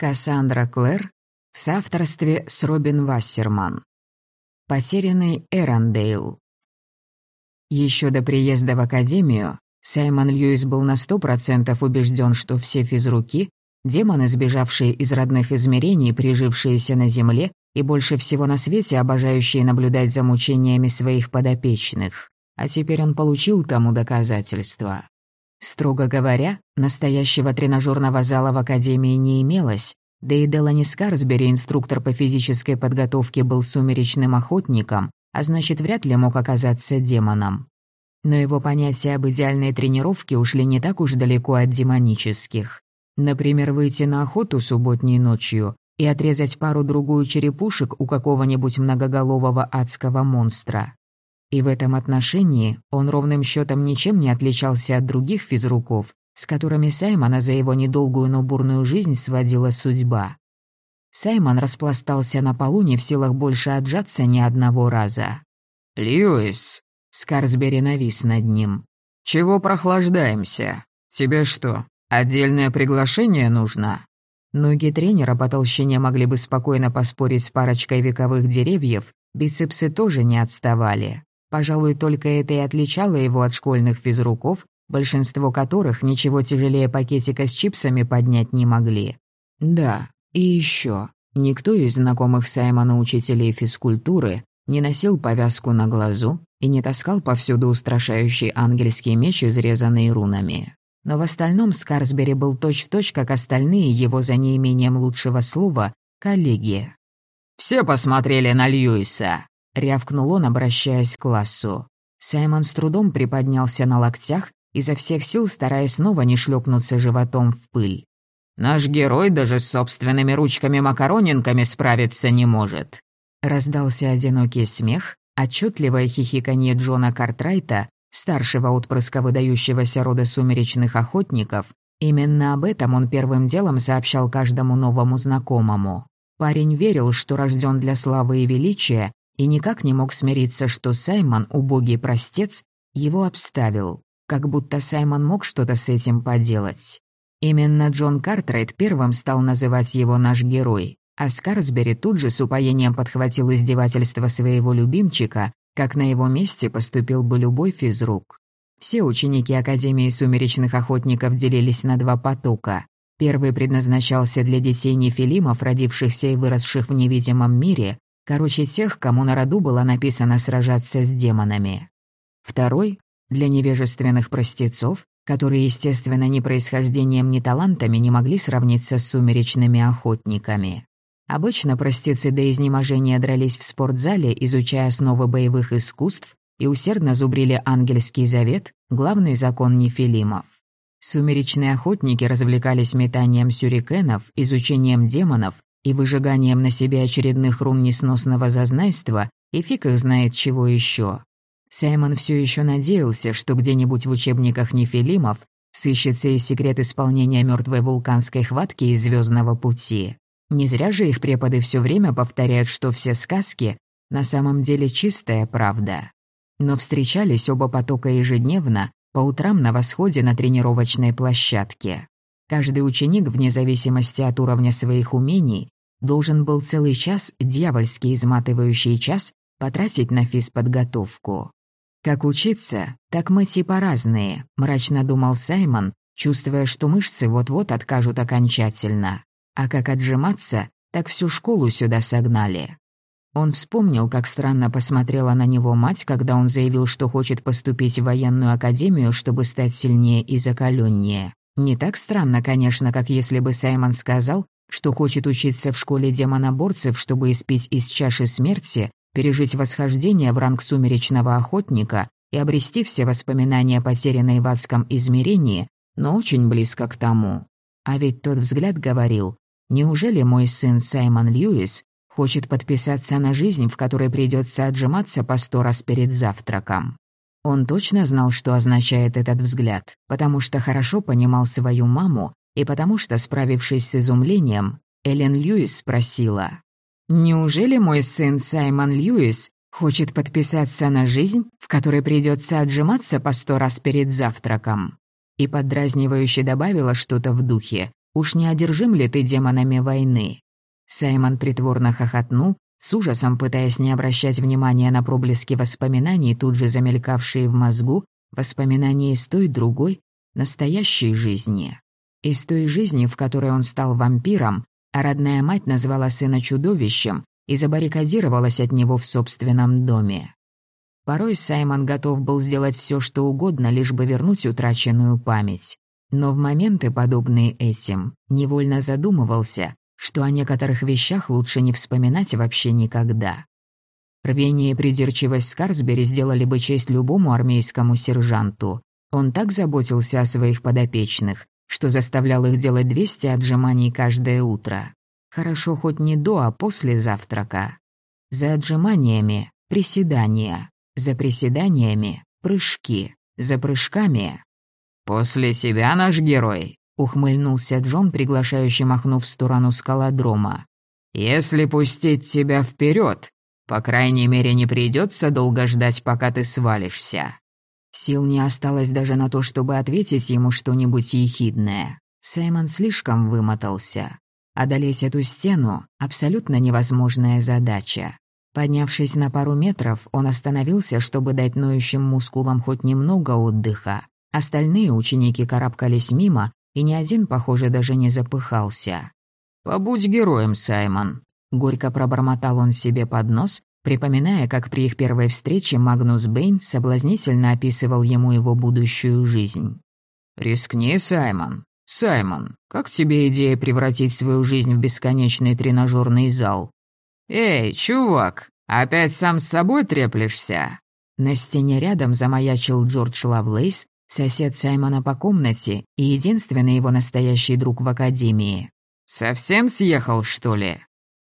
Кассандра Клэр в соавторстве с Робин Вассерман. Потерянный Эрондейл. Еще до приезда в академию Саймон Льюис был на сто процентов убежден, что все физруки — демоны, сбежавшие из родных измерений, прижившиеся на земле и больше всего на свете обожающие наблюдать за мучениями своих подопечных. А теперь он получил тому доказательства. Строго говоря, настоящего тренажерного зала в Академии не имелось, да и Делани Скарсбери, инструктор по физической подготовке, был сумеречным охотником, а значит, вряд ли мог оказаться демоном. Но его понятия об идеальной тренировке ушли не так уж далеко от демонических. Например, выйти на охоту субботней ночью и отрезать пару-другую черепушек у какого-нибудь многоголового адского монстра. И в этом отношении он ровным счетом ничем не отличался от других физруков, с которыми Саймона за его недолгую, но бурную жизнь сводила судьба. Саймон распластался на полу, не в силах больше отжаться ни одного раза. «Льюис!» — Скарсбери навис над ним. «Чего прохлаждаемся? Тебе что, отдельное приглашение нужно?» Ноги тренера по толщине могли бы спокойно поспорить с парочкой вековых деревьев, бицепсы тоже не отставали. Пожалуй, только это и отличало его от школьных физруков, большинство которых ничего тяжелее пакетика с чипсами поднять не могли. Да, и еще. Никто из знакомых Саймона учителей физкультуры не носил повязку на глазу и не таскал повсюду устрашающий ангельский меч, изрезанный рунами. Но в остальном Скарсбери был точь-в-точь, точь, как остальные его за неимением лучшего слова, коллеги. «Все посмотрели на Льюиса!» — рявкнул он, обращаясь к классу. Саймон с трудом приподнялся на локтях, изо всех сил стараясь снова не шлепнуться животом в пыль. «Наш герой даже с собственными ручками-макаронинками справиться не может». Раздался одинокий смех, отчетливое хихиканье Джона Картрайта, старшего отпрыска выдающегося рода сумеречных охотников. Именно об этом он первым делом сообщал каждому новому знакомому. Парень верил, что рожден для славы и величия, и никак не мог смириться, что Саймон, убогий простец, его обставил, как будто Саймон мог что-то с этим поделать. Именно Джон Картрайт первым стал называть его «наш герой», а Скарсбери тут же с упоением подхватил издевательство своего любимчика, как на его месте поступил бы любой физрук. Все ученики Академии сумеречных охотников делились на два потока. Первый предназначался для детей нефилимов, родившихся и выросших в невидимом мире, Короче, тех, кому на роду было написано сражаться с демонами. Второй — для невежественных простецов, которые, естественно, ни происхождением, ни талантами не могли сравниться с сумеречными охотниками. Обычно простецы до изнеможения дрались в спортзале, изучая основы боевых искусств, и усердно зубрили ангельский завет, главный закон нефилимов. Сумеречные охотники развлекались метанием сюрикенов, изучением демонов и выжиганием на себе очередных рун несносного зазнайства, и фиг их знает чего еще. Саймон все еще надеялся, что где-нибудь в учебниках нефилимов сыщется и секрет исполнения мертвой вулканской хватки из звездного пути. Не зря же их преподы все время повторяют, что все сказки на самом деле чистая правда. Но встречались оба потока ежедневно, по утрам на восходе на тренировочной площадке. Каждый ученик, вне зависимости от уровня своих умений, должен был целый час, дьявольский изматывающий час, потратить на физподготовку. Как учиться, так мы типа разные, мрачно думал Саймон, чувствуя, что мышцы вот-вот откажут окончательно. А как отжиматься, так всю школу сюда согнали. Он вспомнил, как странно посмотрела на него мать, когда он заявил, что хочет поступить в военную академию, чтобы стать сильнее и закаленнее. Не так странно, конечно, как если бы Саймон сказал, что хочет учиться в школе демоноборцев, чтобы испить из чаши смерти, пережить восхождение в ранг сумеречного охотника и обрести все воспоминания, потерянные в адском измерении, но очень близко к тому. А ведь тот взгляд говорил, неужели мой сын Саймон Льюис хочет подписаться на жизнь, в которой придется отжиматься по сто раз перед завтраком? Он точно знал, что означает этот взгляд, потому что хорошо понимал свою маму и потому что, справившись с изумлением, Эллен Льюис спросила, «Неужели мой сын Саймон Льюис хочет подписаться на жизнь, в которой придется отжиматься по сто раз перед завтраком?» И поддразнивающе добавила что-то в духе. Уж не одержим ли ты демонами войны?» Саймон притворно хохотнул, с ужасом пытаясь не обращать внимания на проблески воспоминаний, тут же замелькавшие в мозгу, воспоминания из той другой, настоящей жизни. Из той жизни, в которой он стал вампиром, а родная мать назвала сына чудовищем и забаррикадировалась от него в собственном доме. Порой Саймон готов был сделать все, что угодно, лишь бы вернуть утраченную память. Но в моменты, подобные этим, невольно задумывался, что о некоторых вещах лучше не вспоминать вообще никогда. Рвение и придирчивость Скарсбери сделали бы честь любому армейскому сержанту. Он так заботился о своих подопечных, что заставлял их делать 200 отжиманий каждое утро. Хорошо хоть не до, а после завтрака. За отжиманиями – приседания, за приседаниями — прыжки, за прыжками. «После себя наш герой», — ухмыльнулся Джон, приглашающий махнув в сторону скалодрома. «Если пустить тебя вперед, по крайней мере, не придется долго ждать, пока ты свалишься». Сил не осталось даже на то, чтобы ответить ему что-нибудь ехидное. Саймон слишком вымотался. Одолеть эту стену — абсолютно невозможная задача. Поднявшись на пару метров, он остановился, чтобы дать ноющим мускулам хоть немного отдыха. Остальные ученики карабкались мимо, и ни один, похоже, даже не запыхался. «Побудь героем, Саймон», — горько пробормотал он себе под нос, припоминая, как при их первой встрече Магнус Бэйн соблазнительно описывал ему его будущую жизнь. «Рискни, Саймон. Саймон, как тебе идея превратить свою жизнь в бесконечный тренажерный зал? «Эй, чувак, опять сам с собой треплешься?» На стене рядом замаячил Джордж Лавлейс, сосед Саймона по комнате и единственный его настоящий друг в академии. «Совсем съехал, что ли?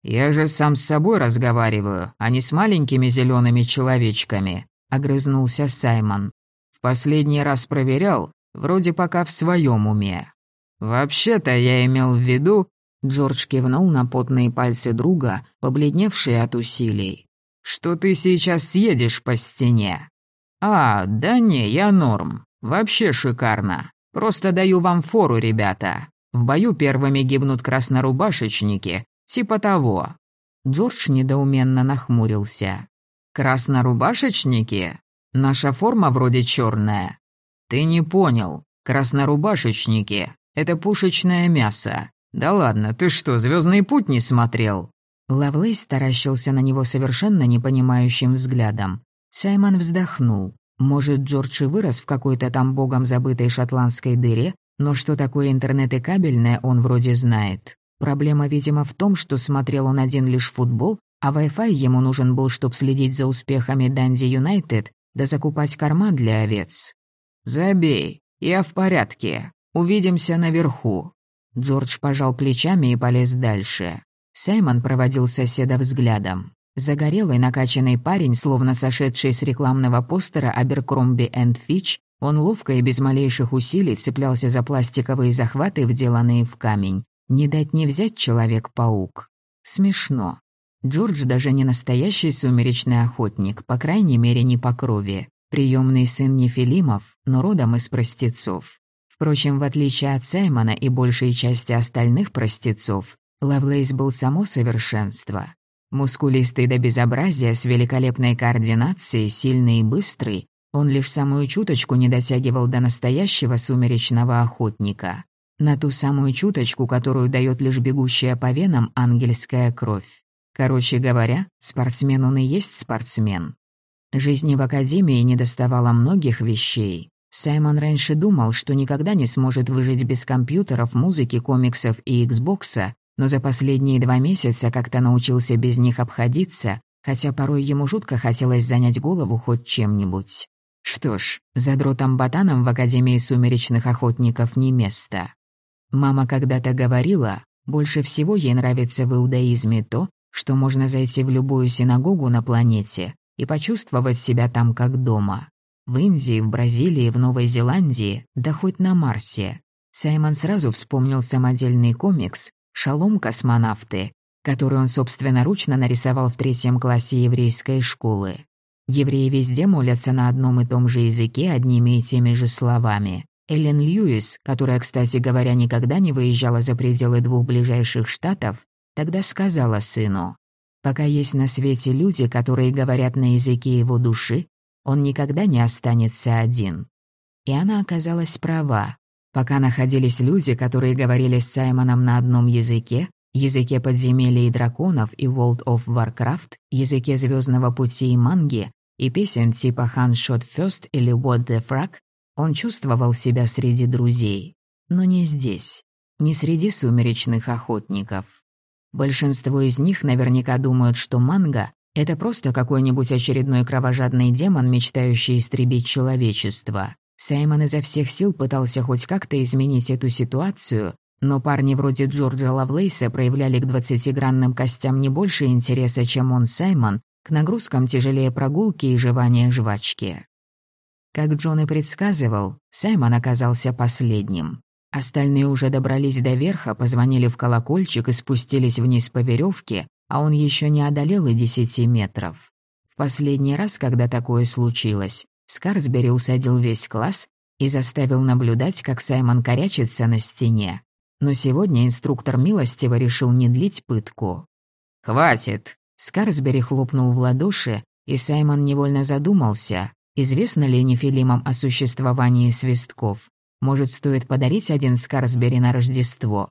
Я же сам с собой разговариваю, а не с маленькими зелеными человечками», — огрызнулся Саймон. «В последний раз проверял, вроде пока в своем уме. Вообще-то я имел в виду, Джордж кивнул на потные пальцы друга, побледневшие от усилий. «Что ты сейчас съедешь по стене?» «А, да не, я норм. Вообще шикарно. Просто даю вам фору, ребята. В бою первыми гибнут краснорубашечники. Типа того». Джордж недоуменно нахмурился. «Краснорубашечники? Наша форма вроде черная. Ты не понял. Краснорубашечники — это пушечное мясо. «Да ладно, ты что, звездный путь не смотрел?» Лавлейс таращился на него совершенно непонимающим взглядом. Саймон вздохнул. Может, Джордж и вырос в какой-то там богом забытой шотландской дыре, но что такое интернет и кабельное, он вроде знает. Проблема, видимо, в том, что смотрел он один лишь футбол, а Wi-Fi ему нужен был, чтобы следить за успехами Данди Юнайтед да закупать корма для овец. «Забей, я в порядке. Увидимся наверху», Джордж пожал плечами и полез дальше. Саймон проводил соседа взглядом. Загорелый, накачанный парень, словно сошедший с рекламного постера Аберкромби энд Фич, он ловко и без малейших усилий цеплялся за пластиковые захваты, вделанные в камень. Не дать не взять Человек-паук. Смешно. Джордж даже не настоящий сумеречный охотник, по крайней мере, не по крови. Приемный сын Нефилимов, но родом из простецов. Впрочем, в отличие от Саймона и большей части остальных простецов, Лавлейс был само совершенство. Мускулистый до безобразия, с великолепной координацией, сильный и быстрый, он лишь самую чуточку не дотягивал до настоящего сумеречного охотника. На ту самую чуточку, которую дает лишь бегущая по венам ангельская кровь. Короче говоря, спортсмен он и есть спортсмен. Жизни в академии не доставало многих вещей, Саймон раньше думал, что никогда не сможет выжить без компьютеров, музыки, комиксов и Xbox, но за последние два месяца как-то научился без них обходиться, хотя порой ему жутко хотелось занять голову хоть чем-нибудь. Что ж, задротом-ботаном в Академии сумеречных охотников не место. Мама когда-то говорила, больше всего ей нравится в иудаизме то, что можно зайти в любую синагогу на планете и почувствовать себя там как дома. В Индии, в Бразилии, в Новой Зеландии, да хоть на Марсе. Саймон сразу вспомнил самодельный комикс «Шалом космонавты», который он собственноручно нарисовал в третьем классе еврейской школы. Евреи везде молятся на одном и том же языке одними и теми же словами. Эллен Льюис, которая, кстати говоря, никогда не выезжала за пределы двух ближайших штатов, тогда сказала сыну, «Пока есть на свете люди, которые говорят на языке его души, он никогда не останется один». И она оказалась права. Пока находились люди, которые говорили с Саймоном на одном языке, языке подземелья и драконов и World of Warcraft, языке Звездного пути и манги, и песен типа «Han Shot First» или «What the Frag», он чувствовал себя среди друзей. Но не здесь, не среди сумеречных охотников. Большинство из них наверняка думают, что манга — это просто какой-нибудь очередной кровожадный демон, мечтающий истребить человечество. Саймон изо всех сил пытался хоть как-то изменить эту ситуацию, но парни вроде Джорджа Лавлейса проявляли к двадцатигранным костям не больше интереса, чем он, Саймон, к нагрузкам тяжелее прогулки и жевания жвачки. Как Джон и предсказывал, Саймон оказался последним. Остальные уже добрались до верха, позвонили в колокольчик и спустились вниз по веревке, а он еще не одолел и десяти метров. В последний раз, когда такое случилось, Скарсбери усадил весь класс и заставил наблюдать, как Саймон корячится на стене. Но сегодня инструктор милостиво решил не длить пытку. «Хватит!» Скарсбери хлопнул в ладоши, и Саймон невольно задумался, известно ли нефилимам о существовании свистков. Может, стоит подарить один Скарсбери на Рождество?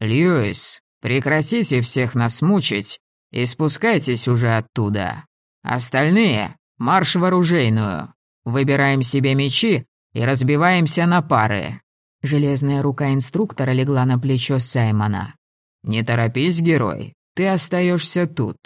«Льюис, прекратите всех нас мучить и спускайтесь уже оттуда. Остальные — марш в оружейную. Выбираем себе мечи и разбиваемся на пары». Железная рука инструктора легла на плечо Саймона. «Не торопись, герой, ты остаешься тут».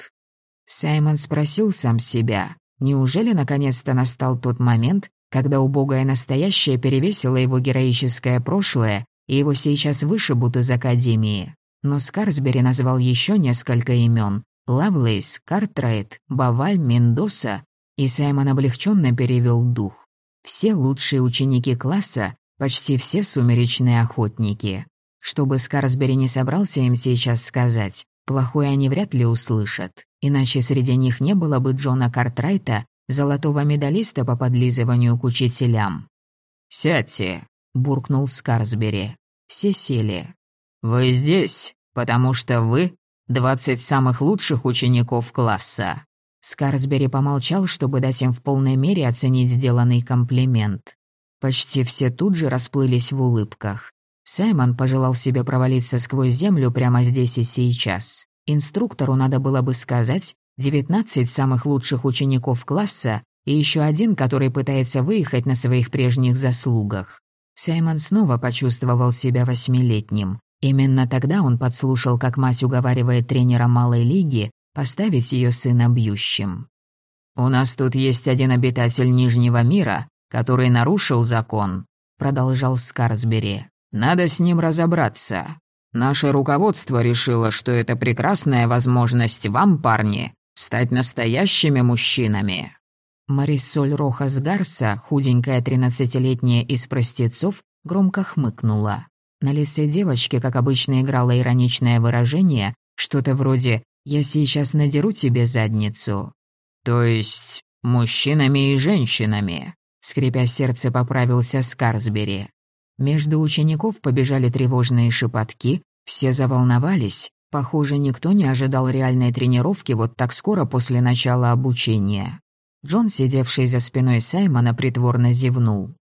Саймон спросил сам себя, неужели наконец-то настал тот момент, когда убогое настоящее перевесило его героическое прошлое, и его сейчас вышибут из Академии. Но Скарсбери назвал еще несколько имен: Лавлейс, Картрайт, Баваль, Мендоса, и Саймон облегченно перевел дух. Все лучшие ученики класса, почти все сумеречные охотники. Чтобы Скарсбери не собрался им сейчас сказать, плохое они вряд ли услышат, иначе среди них не было бы Джона Картрайта, золотого медалиста по подлизыванию к учителям. «Сядьте», — буркнул Скарсбери. Все сели. «Вы здесь, потому что вы — двадцать самых лучших учеников класса». Скарсбери помолчал, чтобы дать им в полной мере оценить сделанный комплимент. Почти все тут же расплылись в улыбках. Саймон пожелал себе провалиться сквозь землю прямо здесь и сейчас. Инструктору надо было бы сказать, 19 самых лучших учеников класса и еще один, который пытается выехать на своих прежних заслугах. Саймон снова почувствовал себя восьмилетним. Именно тогда он подслушал, как мать уговаривает тренера малой лиги поставить ее сына бьющим. «У нас тут есть один обитатель Нижнего мира, который нарушил закон», — продолжал Скарсбери. «Надо с ним разобраться. Наше руководство решило, что это прекрасная возможность вам, парни, стать настоящими мужчинами». Марисоль Рохас Гарса, худенькая тринадцатилетняя из простецов, громко хмыкнула. На лице девочки, как обычно, играло ироничное выражение, что-то вроде «я сейчас надеру тебе задницу». «То есть мужчинами и женщинами», — скрипя сердце, поправился Скарсбери. Между учеников побежали тревожные шепотки, все заволновались, Похоже, никто не ожидал реальной тренировки вот так скоро после начала обучения. Джон, сидевший за спиной Саймона, притворно зевнул.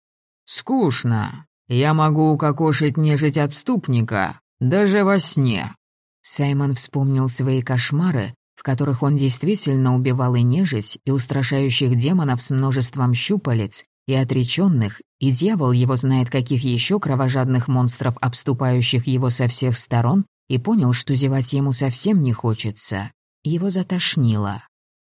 «Скучно. Я могу укокошить нежить отступника, даже во сне». Саймон вспомнил свои кошмары, в которых он действительно убивал и нежить, и устрашающих демонов с множеством щупалец, и отреченных, и дьявол его знает каких еще кровожадных монстров, обступающих его со всех сторон, и понял, что зевать ему совсем не хочется. Его затошнило.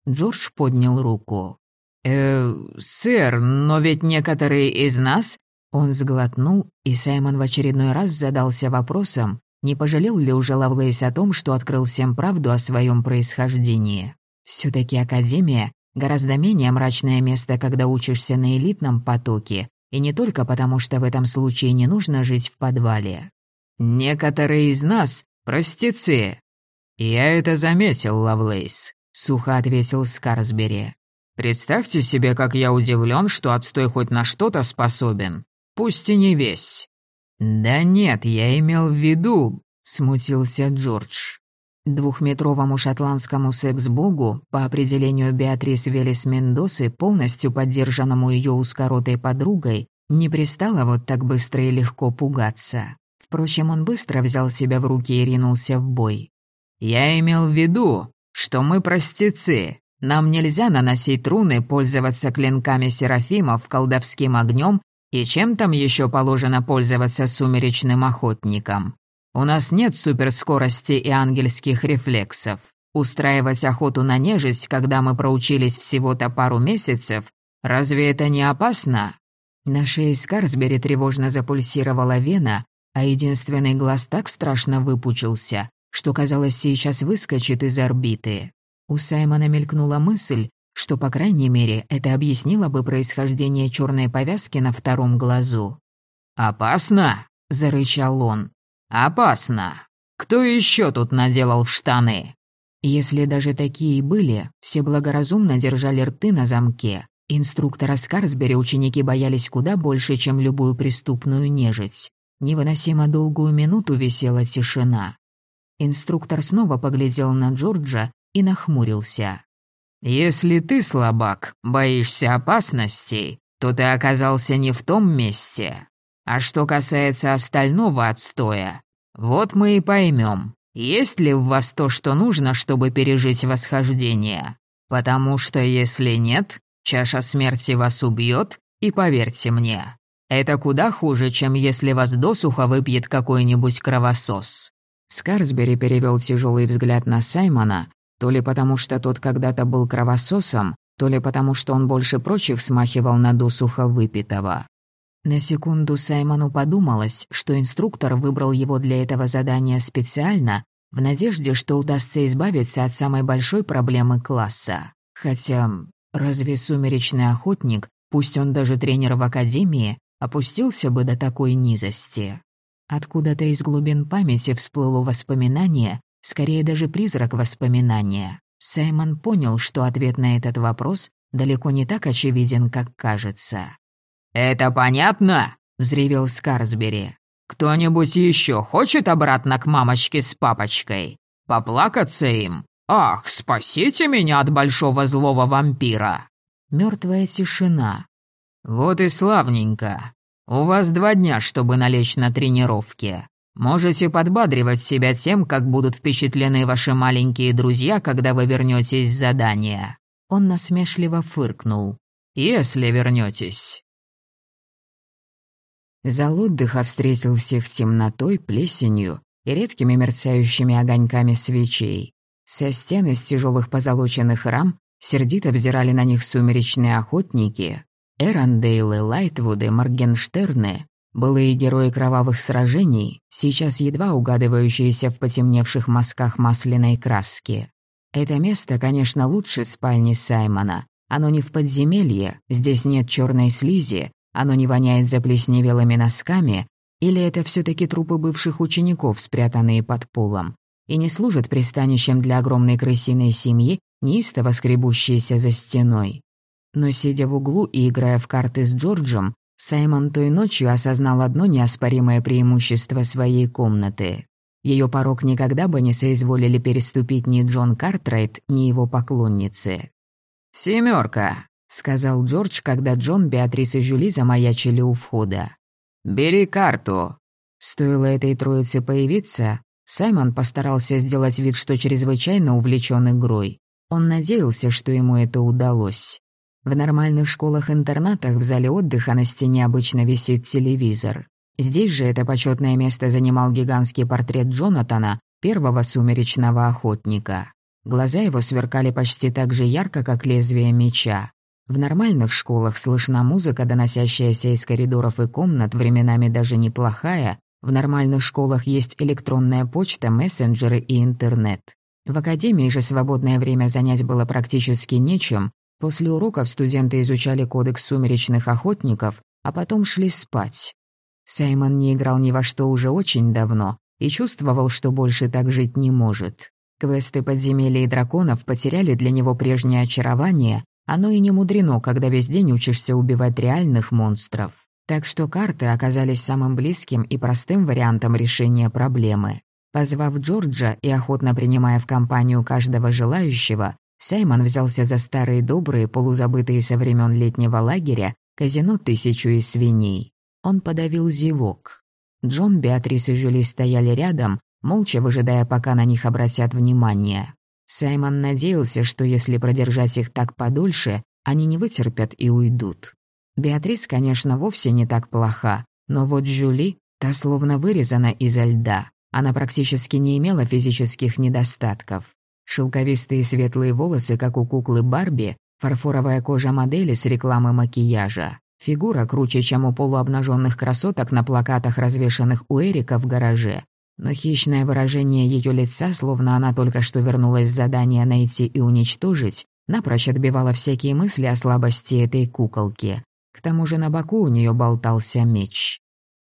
Джордж поднял руку. «Э, сэр, но ведь некоторые из нас...» Он сглотнул, и Саймон в очередной раз задался вопросом, не пожалел ли уже Лавлейс о том, что открыл всем правду о своем происхождении. все таки Академия — гораздо менее мрачное место, когда учишься на элитном потоке, и не только потому, что в этом случае не нужно жить в подвале. «Некоторые из нас «Простецы!» «Я это заметил, Лавлейс», — сухо ответил Скарсбери. «Представьте себе, как я удивлен, что отстой хоть на что-то способен. пусть и не весь». «Да нет, я имел в виду», — смутился Джордж. Двухметровому шотландскому секс-богу, по определению Беатрис Велес Мендосы, полностью поддержанному ее узкоротой подругой, не пристало вот так быстро и легко пугаться. Впрочем, он быстро взял себя в руки и ринулся в бой. «Я имел в виду, что мы простецы. Нам нельзя наносить руны, пользоваться клинками серафимов, колдовским огнем и чем там еще положено пользоваться сумеречным охотником. У нас нет суперскорости и ангельских рефлексов. Устраивать охоту на нежесть, когда мы проучились всего-то пару месяцев, разве это не опасно?» На шее Скарсбери тревожно запульсировала вена, а единственный глаз так страшно выпучился, что, казалось, сейчас выскочит из орбиты. У Саймона мелькнула мысль, что, по крайней мере, это объяснило бы происхождение черной повязки на втором глазу. «Опасно!» — зарычал он. «Опасно! Кто еще тут наделал в штаны?» Если даже такие были, все благоразумно держали рты на замке. Инструктора Скарсбери ученики боялись куда больше, чем любую преступную нежить. Невыносимо долгую минуту висела тишина. Инструктор снова поглядел на Джорджа и нахмурился. «Если ты, слабак, боишься опасностей, то ты оказался не в том месте. А что касается остального отстоя, вот мы и поймем, есть ли в вас то, что нужно, чтобы пережить восхождение. Потому что если нет, чаша смерти вас убьет, и поверьте мне, это куда хуже, чем если вас досуха выпьет какой-нибудь кровосос». Скарсбери перевел тяжелый взгляд на Саймона, то ли потому, что тот когда-то был кровососом, то ли потому, что он больше прочих смахивал на досуха выпитого. На секунду Саймону подумалось, что инструктор выбрал его для этого задания специально, в надежде, что удастся избавиться от самой большой проблемы класса. Хотя, разве сумеречный охотник, пусть он даже тренер в академии, опустился бы до такой низости? Откуда-то из глубин памяти всплыло воспоминание, скорее даже призрак воспоминания. Саймон понял, что ответ на этот вопрос далеко не так очевиден, как кажется. «Это понятно?» — взревел Скарсбери. «Кто-нибудь еще хочет обратно к мамочке с папочкой? Поплакаться им? Ах, спасите меня от большого злого вампира!» Мертвая тишина. «Вот и славненько. У вас два дня, чтобы налечь на тренировке. Можете подбадривать себя тем, как будут впечатлены ваши маленькие друзья, когда вы вернетесь с задания». Он насмешливо фыркнул. «Если вернетесь. Зал отдыха встретил всех темнотой, плесенью и редкими мерцающими огоньками свечей. Со стены из тяжелых позолоченных рам сердито взирали на них сумеречные охотники. Эрандейлы, Лайтвуды, Моргенштерны, былые герои кровавых сражений, сейчас едва угадывающиеся в потемневших мазках масляной краски. Это место, конечно, лучше спальни Саймона. Оно не в подземелье, здесь нет черной слизи, оно не воняет заплесневелыми носками, или это все таки трупы бывших учеников, спрятанные под полом, и не служат пристанищем для огромной крысиной семьи, неистово скребущейся за стеной. Но сидя в углу и играя в карты с Джорджем, Саймон той ночью осознал одно неоспоримое преимущество своей комнаты. Ее порог никогда бы не соизволили переступить ни Джон Картрайт, ни его поклонницы. «Семерка», — сказал Джордж, когда Джон, Беатрис и Жюли замаячили у входа. «Бери карту». Стоило этой троице появиться, Саймон постарался сделать вид, что чрезвычайно увлечен игрой. Он надеялся, что ему это удалось. В нормальных школах-интернатах в зале отдыха на стене обычно висит телевизор. Здесь же это почетное место занимал гигантский портрет Джонатана, первого сумеречного охотника. Глаза его сверкали почти так же ярко, как лезвие меча. В нормальных школах слышна музыка, доносящаяся из коридоров и комнат, временами даже неплохая. В нормальных школах есть электронная почта, мессенджеры и интернет. В академии же свободное время занять было практически нечем. После уроков студенты изучали кодекс сумеречных охотников, а потом шли спать. Саймон не играл ни во что уже очень давно и чувствовал, что больше так жить не может. Квесты подземелья и драконов потеряли для него прежнее очарование, оно и не мудрено, когда весь день учишься убивать реальных монстров. Так что карты оказались самым близким и простым вариантом решения проблемы. Позвав Джорджа и охотно принимая в компанию каждого желающего, Саймон взялся за старые добрые, полузабытые со времен летнего лагеря, казино «Тысячу из свиней». Он подавил зевок. Джон, Беатрис и Жюли стояли рядом, молча выжидая, пока на них обратят внимание. Саймон надеялся, что если продержать их так подольше, они не вытерпят и уйдут. Беатрис, конечно, вовсе не так плоха, но вот Жюли, та словно вырезана изо льда. Она практически не имела физических недостатков. Шелковистые светлые волосы, как у куклы Барби, фарфоровая кожа модели с рекламы макияжа. Фигура круче, чем у полуобнаженных красоток на плакатах, развешанных у Эрика в гараже. Но хищное выражение ее лица, словно она только что вернулась с задания найти и уничтожить, напрочь отбивало всякие мысли о слабости этой куколки. К тому же на боку у нее болтался меч.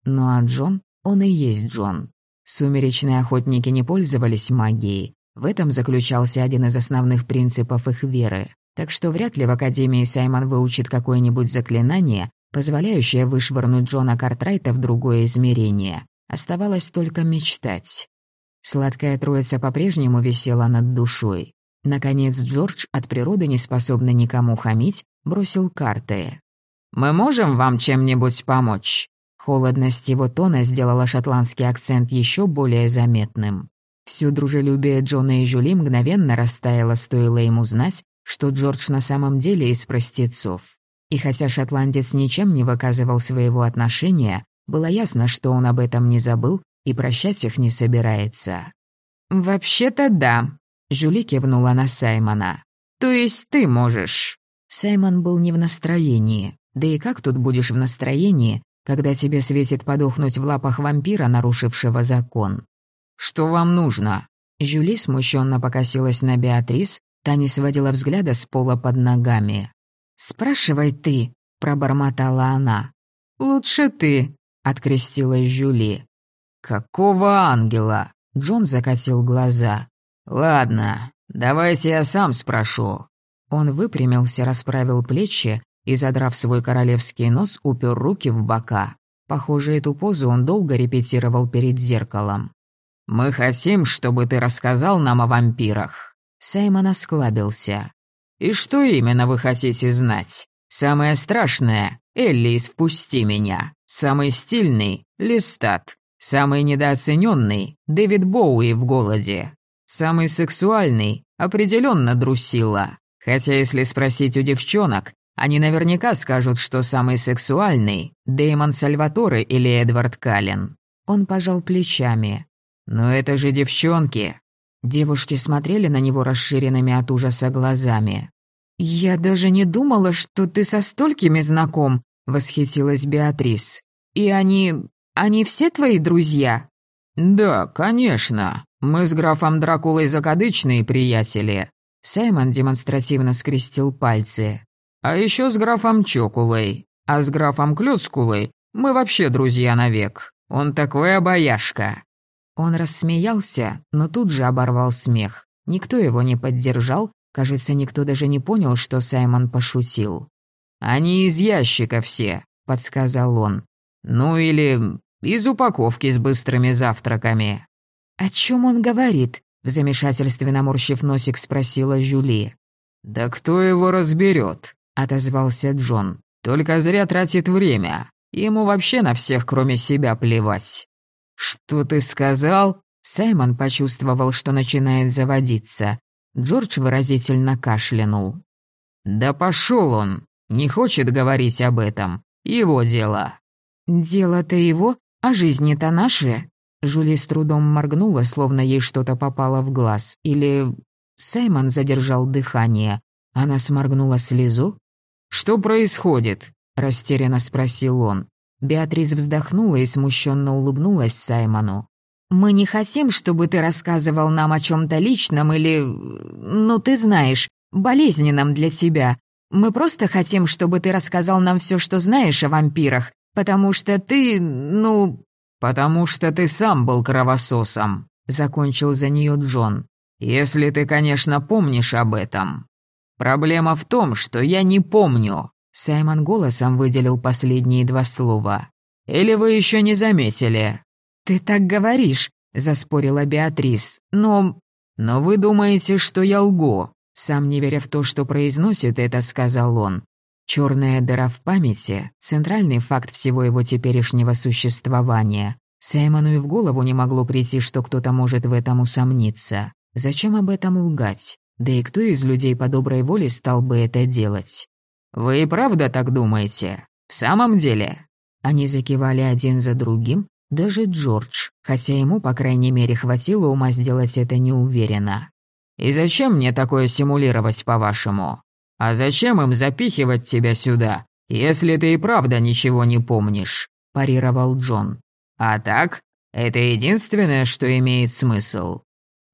Ну а Джон, он и есть Джон. Сумеречные охотники не пользовались магией. В этом заключался один из основных принципов их веры. Так что вряд ли в Академии Саймон выучит какое-нибудь заклинание, позволяющее вышвырнуть Джона Картрайта в другое измерение. Оставалось только мечтать. Сладкая троица по-прежнему висела над душой. Наконец Джордж, от природы не способный никому хамить, бросил карты. «Мы можем вам чем-нибудь помочь?» Холодность его тона сделала шотландский акцент еще более заметным. Всё дружелюбие Джона и Жюли мгновенно растаяло, стоило ему знать, что Джордж на самом деле из простецов. И хотя шотландец ничем не выказывал своего отношения, было ясно, что он об этом не забыл и прощать их не собирается. «Вообще-то да», — Жюли кивнула на Саймона. «То есть ты можешь?» Саймон был не в настроении. Да и как тут будешь в настроении, когда тебе светит подохнуть в лапах вампира, нарушившего закон? «Что вам нужно?» Жюли смущенно покосилась на Беатрис, та не сводила взгляда с пола под ногами. «Спрашивай ты», — пробормотала она. «Лучше ты», — открестилась Жюли. «Какого ангела?» — Джон закатил глаза. «Ладно, давайте я сам спрошу». Он выпрямился, расправил плечи и, задрав свой королевский нос, упер руки в бока. Похоже, эту позу он долго репетировал перед зеркалом. «Мы хотим, чтобы ты рассказал нам о вампирах». Саймон осклабился. «И что именно вы хотите знать? Самое страшное — Эллис, впусти меня. Самый стильный — Листат. Самый недооцененный — Дэвид Боуи в голоде. Самый сексуальный — определенно Друсила. Хотя если спросить у девчонок, они наверняка скажут, что самый сексуальный — Дэймон Сальваторе или Эдвард Каллен. Он пожал плечами. «Но это же девчонки!» Девушки смотрели на него расширенными от ужаса глазами. «Я даже не думала, что ты со столькими знаком», — восхитилась Беатрис. «И они... они все твои друзья?» «Да, конечно. Мы с графом Дракулой закадычные приятели». Саймон демонстративно скрестил пальцы. «А еще с графом Чокулой. А с графом Клюскулой мы вообще друзья навек. Он такой обаяшка». Он рассмеялся, но тут же оборвал смех. Никто его не поддержал, кажется, никто даже не понял, что Саймон пошутил. «Они из ящика все», — подсказал он. «Ну или из упаковки с быстрыми завтраками». «О чем он говорит?» — в замешательстве наморщив носик спросила Жюли. «Да кто его разберет? отозвался Джон. «Только зря тратит время. Ему вообще на всех, кроме себя, плевать». «Что ты сказал?» Саймон почувствовал, что начинает заводиться. Джордж выразительно кашлянул. «Да пошел он! Не хочет говорить об этом. Его дело». «Дело-то его, а жизни-то наши?» Жули с трудом моргнула, словно ей что-то попало в глаз. Или... Саймон задержал дыхание. Она сморгнула слезу. «Что происходит?» – растерянно спросил он. Беатрис вздохнула и смущенно улыбнулась Саймону. «Мы не хотим, чтобы ты рассказывал нам о чем-то личном или... ну, ты знаешь, болезненном для тебя. Мы просто хотим, чтобы ты рассказал нам все, что знаешь о вампирах, потому что ты, ну...» «Потому что ты сам был кровососом», — закончил за нее Джон. «Если ты, конечно, помнишь об этом. Проблема в том, что я не помню. Саймон голосом выделил последние два слова. «Или вы еще не заметили?» «Ты так говоришь», — заспорила Беатрис. «Но...» «Но вы думаете, что я лгу?» Сам не веря в то, что произносит это, сказал он. Черная дыра в памяти — центральный факт всего его теперешнего существования. Саймону и в голову не могло прийти, что кто-то может в этом усомниться. Зачем об этом лгать? Да и кто из людей по доброй воле стал бы это делать? «Вы и правда так думаете? В самом деле?» Они закивали один за другим, даже Джордж, хотя ему, по крайней мере, хватило ума сделать это неуверенно. «И зачем мне такое симулировать, по-вашему? А зачем им запихивать тебя сюда, если ты и правда ничего не помнишь?» – парировал Джон. «А так, это единственное, что имеет смысл.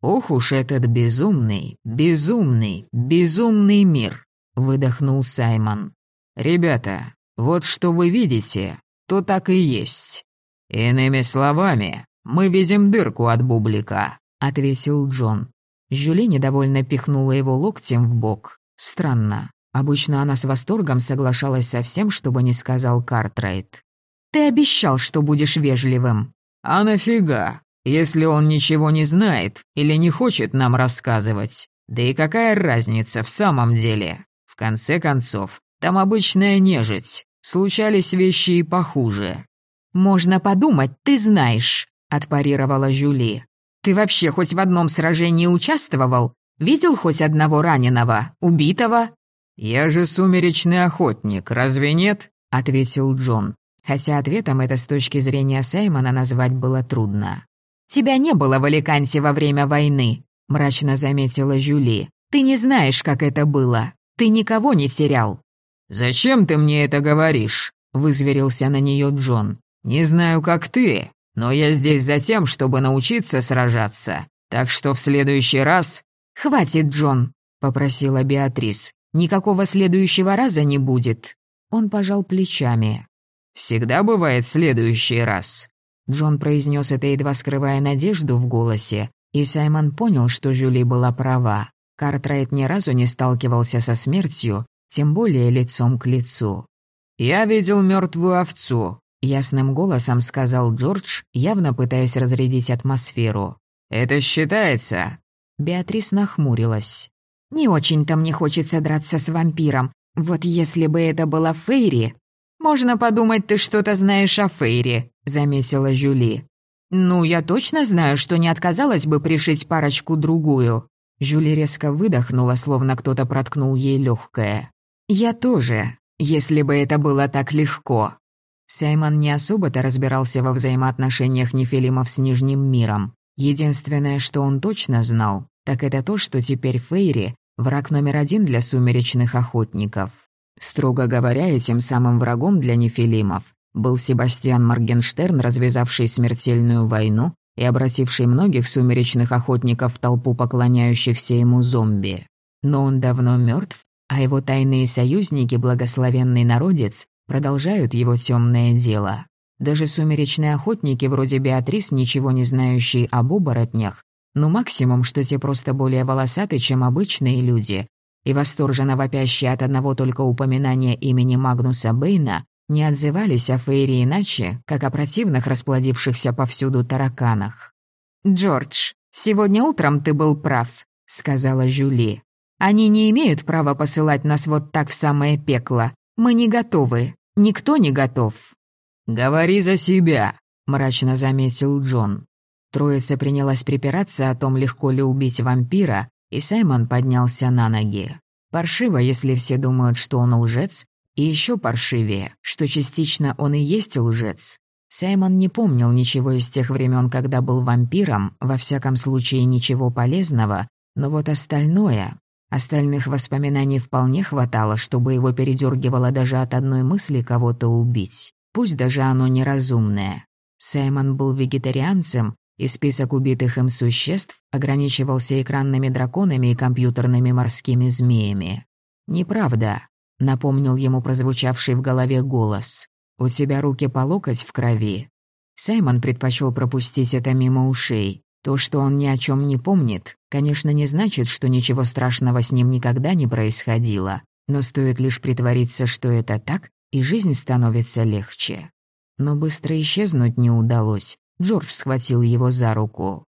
Ох уж этот безумный, безумный, безумный мир!» – выдохнул Саймон. «Ребята, вот что вы видите, то так и есть. Иными словами, мы видим дырку от бублика», — ответил Джон. Жюли недовольно пихнула его локтем в бок. Странно. Обычно она с восторгом соглашалась со всем, что бы ни сказал Картрайт. «Ты обещал, что будешь вежливым». «А нафига? Если он ничего не знает или не хочет нам рассказывать. Да и какая разница в самом деле? В конце концов, там обычная нежить. Случались вещи и похуже. «Можно подумать, ты знаешь», — отпарировала Жюли. «Ты вообще хоть в одном сражении участвовал? Видел хоть одного раненого, убитого?» «Я же сумеречный охотник, разве нет?» — ответил Джон. Хотя ответом это с точки зрения Саймона назвать было трудно. «Тебя не было в Аликанте во время войны», — мрачно заметила Жюли. «Ты не знаешь, как это было. Ты никого не терял». «Зачем ты мне это говоришь?» — вызверился на нее Джон. «Не знаю, как ты, но я здесь за тем, чтобы научиться сражаться. Так что в следующий раз...» «Хватит, Джон», — попросила Беатрис. «Никакого следующего раза не будет». Он пожал плечами. «Всегда бывает следующий раз». Джон произнес это, едва скрывая надежду в голосе, и Саймон понял, что Жюли была права. Картрайт ни разу не сталкивался со смертью, тем более лицом к лицу. «Я видел мертвую овцу», Ясным голосом сказал Джордж, явно пытаясь разрядить атмосферу. «Это считается?» Беатрис нахмурилась. «Не очень-то мне хочется драться с вампиром. Вот если бы это была Фейри...» «Можно подумать, ты что-то знаешь о Фейри», — заметила Жюли. «Ну, я точно знаю, что не отказалась бы пришить парочку-другую». Жюли резко выдохнула, словно кто-то проткнул ей легкое. «Я тоже, если бы это было так легко». Саймон не особо-то разбирался во взаимоотношениях нефилимов с Нижним миром. Единственное, что он точно знал, так это то, что теперь Фейри — враг номер один для сумеречных охотников. Строго говоря, этим самым врагом для нефилимов был Себастьян Моргенштерн, развязавший смертельную войну и обративший многих сумеречных охотников в толпу поклоняющихся ему зомби. Но он давно мертв, а его тайные союзники, благословенный народец, продолжают его темное дело. Даже сумеречные охотники вроде Беатрис, ничего не знающие об оборотнях, но максимум, что те просто более волосаты, чем обычные люди, и восторженно вопящие от одного только упоминания имени Магнуса Бэйна, не отзывались о Фейре иначе, как о противных расплодившихся повсюду тараканах. «Джордж, сегодня утром ты был прав», — сказала Жюли. «Они не имеют права посылать нас вот так в самое пекло. Мы не готовы. Никто не готов». «Говори за себя», — мрачно заметил Джон. Троица принялась припираться о том, легко ли убить вампира, и Саймон поднялся на ноги. Паршиво, если все думают, что он лжец, и еще паршивее, что частично он и есть лжец. Саймон не помнил ничего из тех времен, когда был вампиром, во всяком случае ничего полезного, но вот остальное... Остальных воспоминаний вполне хватало, чтобы его передергивало даже от одной мысли кого-то убить. Пусть даже оно неразумное. Саймон был вегетарианцем, и список убитых им существ ограничивался экранными драконами и компьютерными морскими змеями. «Неправда», — напомнил ему прозвучавший в голове голос. «У тебя руки по локоть в крови». Саймон предпочел пропустить это мимо ушей. То, что он ни о чем не помнит, конечно, не значит, что ничего страшного с ним никогда не происходило. Но стоит лишь притвориться, что это так, и жизнь становится легче. Но быстро исчезнуть не удалось. Джордж схватил его за руку.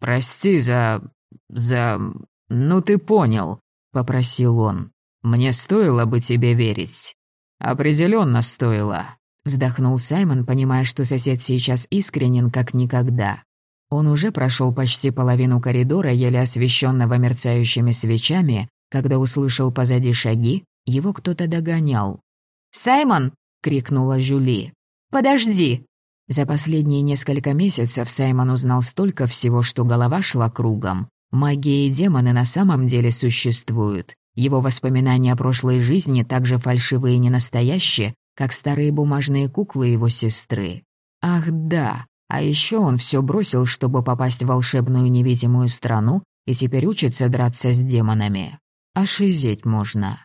«Прости за... за... ну ты понял», — попросил он. «Мне стоило бы тебе верить». «Определенно стоило», — вздохнул Саймон, понимая, что сосед сейчас искренен как никогда. Он уже прошел почти половину коридора, еле освещенного мерцающими свечами, когда услышал позади шаги, его кто-то догонял. «Саймон!» — крикнула Жюли. «Подожди!» За последние несколько месяцев Саймон узнал столько всего, что голова шла кругом. Магия и демоны на самом деле существуют. Его воспоминания о прошлой жизни так же фальшивые и ненастоящие, как старые бумажные куклы его сестры. Ах да, а еще он все бросил, чтобы попасть в волшебную невидимую страну и теперь учится драться с демонами. А шизеть можно.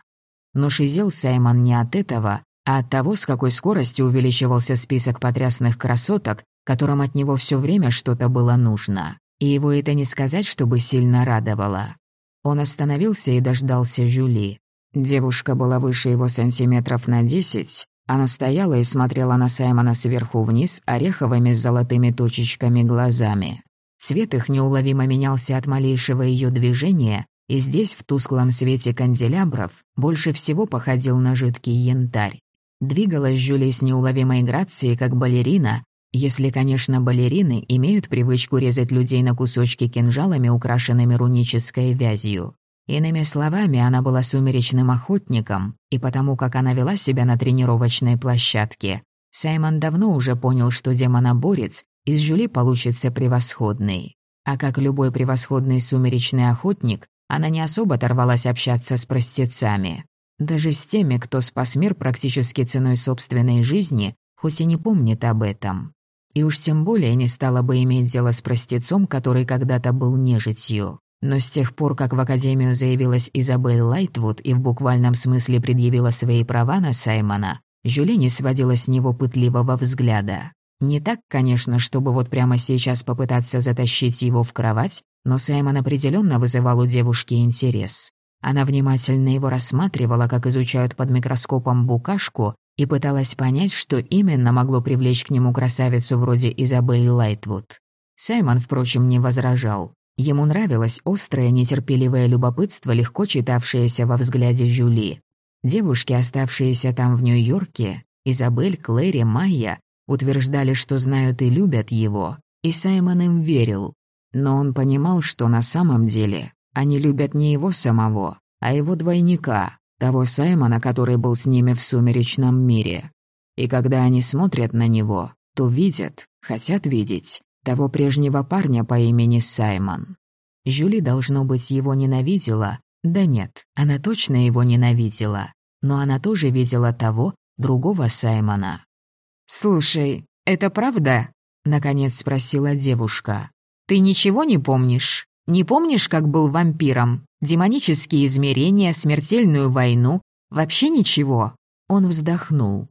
Но шизел Саймон не от этого, а от того, с какой скоростью увеличивался список потрясных красоток, которым от него все время что-то было нужно. И его это не сказать, чтобы сильно радовало. Он остановился и дождался Жюли. Девушка была выше его сантиметров на десять, она стояла и смотрела на Саймона сверху вниз ореховыми с золотыми точечками глазами. Цвет их неуловимо менялся от малейшего ее движения, и здесь, в тусклом свете канделябров, больше всего походил на жидкий янтарь. Двигалась Жюли с неуловимой грацией, как балерина, если, конечно, балерины имеют привычку резать людей на кусочки кинжалами, украшенными рунической вязью. Иными словами, она была сумеречным охотником, и потому как она вела себя на тренировочной площадке, Саймон давно уже понял, что демоноборец из Жюли получится превосходный. А как любой превосходный сумеречный охотник, она не особо оторвалась общаться с простецами. Даже с теми, кто спас мир практически ценой собственной жизни, хоть и не помнит об этом. И уж тем более не стала бы иметь дело с простецом, который когда-то был нежитью. Но с тех пор, как в Академию заявилась Изабель Лайтвуд и в буквальном смысле предъявила свои права на Саймона, Жюли не сводила с него пытливого взгляда. Не так, конечно, чтобы вот прямо сейчас попытаться затащить его в кровать, но Саймон определенно вызывал у девушки интерес. Она внимательно его рассматривала, как изучают под микроскопом букашку, и пыталась понять, что именно могло привлечь к нему красавицу вроде Изабель Лайтвуд. Саймон, впрочем, не возражал. Ему нравилось острое, нетерпеливое любопытство, легко читавшееся во взгляде Жюли. Девушки, оставшиеся там в Нью-Йорке, Изабель, Клэри, Майя, утверждали, что знают и любят его, и Саймон им верил. Но он понимал, что на самом деле они любят не его самого, а его двойника, того Саймона, который был с ними в сумеречном мире. И когда они смотрят на него, то видят, хотят видеть, того прежнего парня по имени Саймон. Жюли, должно быть, его ненавидела. Да нет, она точно его ненавидела. Но она тоже видела того, другого Саймона. «Слушай, это правда?» — наконец спросила девушка. «Ты ничего не помнишь? Не помнишь, как был вампиром? Демонические измерения, смертельную войну? Вообще ничего?» Он вздохнул.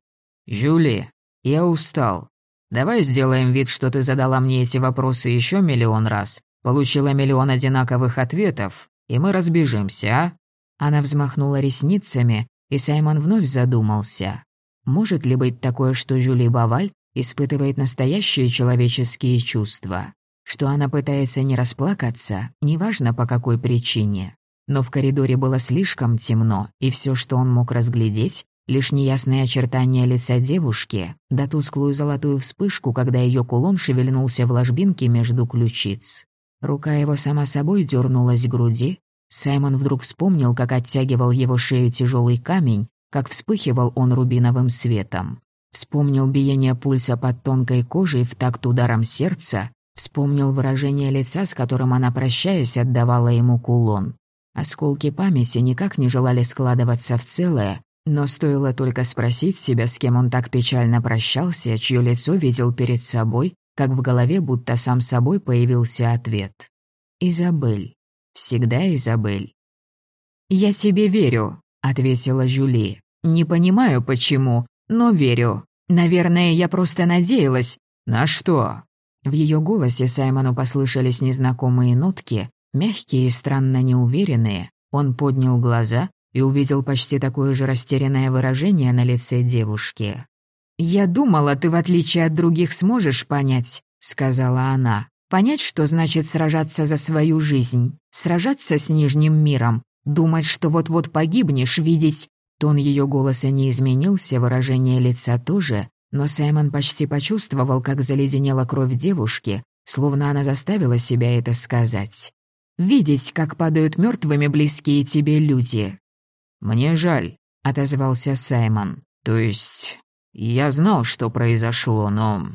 «Жюли, я устал. Давай сделаем вид, что ты задала мне эти вопросы еще миллион раз, получила миллион одинаковых ответов, и мы разбежимся, а?» Она взмахнула ресницами, и Саймон вновь задумался. Может ли быть такое, что Жюли Баваль испытывает настоящие человеческие чувства? Что она пытается не расплакаться, неважно по какой причине. Но в коридоре было слишком темно, и все, что он мог разглядеть, Лишь неясные очертания лица девушки, да тусклую золотую вспышку, когда ее кулон шевельнулся в ложбинке между ключиц. Рука его сама собой дернулась к груди. Саймон вдруг вспомнил, как оттягивал его шею тяжелый камень, как вспыхивал он рубиновым светом. Вспомнил биение пульса под тонкой кожей в такт ударом сердца, вспомнил выражение лица, с которым она, прощаясь, отдавала ему кулон. Осколки памяти никак не желали складываться в целое, но стоило только спросить себя, с кем он так печально прощался, чье лицо видел перед собой, как в голове будто сам собой появился ответ. «Изабель. Всегда Изабель». «Я тебе верю», — ответила Жюли. «Не понимаю, почему, но верю. Наверное, я просто надеялась. На что?» В ее голосе Саймону послышались незнакомые нотки, мягкие и странно неуверенные. Он поднял глаза и увидел почти такое же растерянное выражение на лице девушки. «Я думала, ты, в отличие от других, сможешь понять», — сказала она. «Понять, что значит сражаться за свою жизнь, сражаться с Нижним миром, думать, что вот-вот погибнешь, видеть...» Тон ее голоса не изменился, выражение лица тоже, но Саймон почти почувствовал, как заледенела кровь девушки, словно она заставила себя это сказать. «Видеть, как падают мертвыми близкие тебе люди». «Мне жаль», — отозвался Саймон. «То есть я знал, что произошло, но...»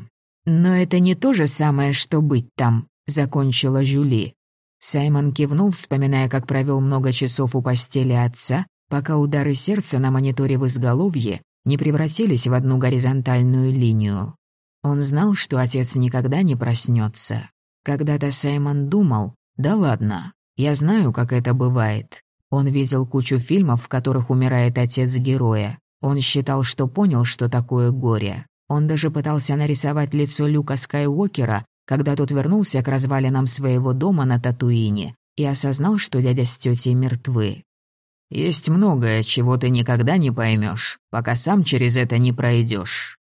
«Но это не то же самое, что быть там», — закончила Жюли. Саймон кивнул, вспоминая, как провел много часов у постели отца, пока удары сердца на мониторе в изголовье не превратились в одну горизонтальную линию. Он знал, что отец никогда не проснется. Когда-то Саймон думал, да ладно, я знаю, как это бывает. Он видел кучу фильмов, в которых умирает отец героя. Он считал, что понял, что такое горе. Он даже пытался нарисовать лицо Люка Скайуокера, когда тот вернулся к развалинам своего дома на Татуине и осознал, что дядя с тетей мертвы. «Есть многое, чего ты никогда не поймешь, пока сам через это не пройдешь.